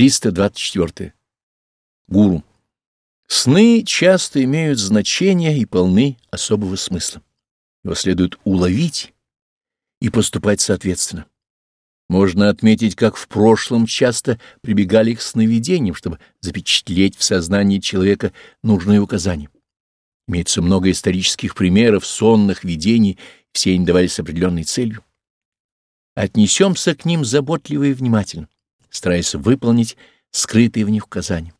324. Гуру. Сны часто имеют значение и полны особого смысла. Его следует уловить и поступать соответственно. Можно отметить, как в прошлом часто прибегали к сновидениям, чтобы запечатлеть в сознании человека нужные указания. Имеется много исторических примеров сонных видений, все они давались определенной целью. Отнесемся к ним заботливо и внимательно, стараясь выполнить скрытые в них указания.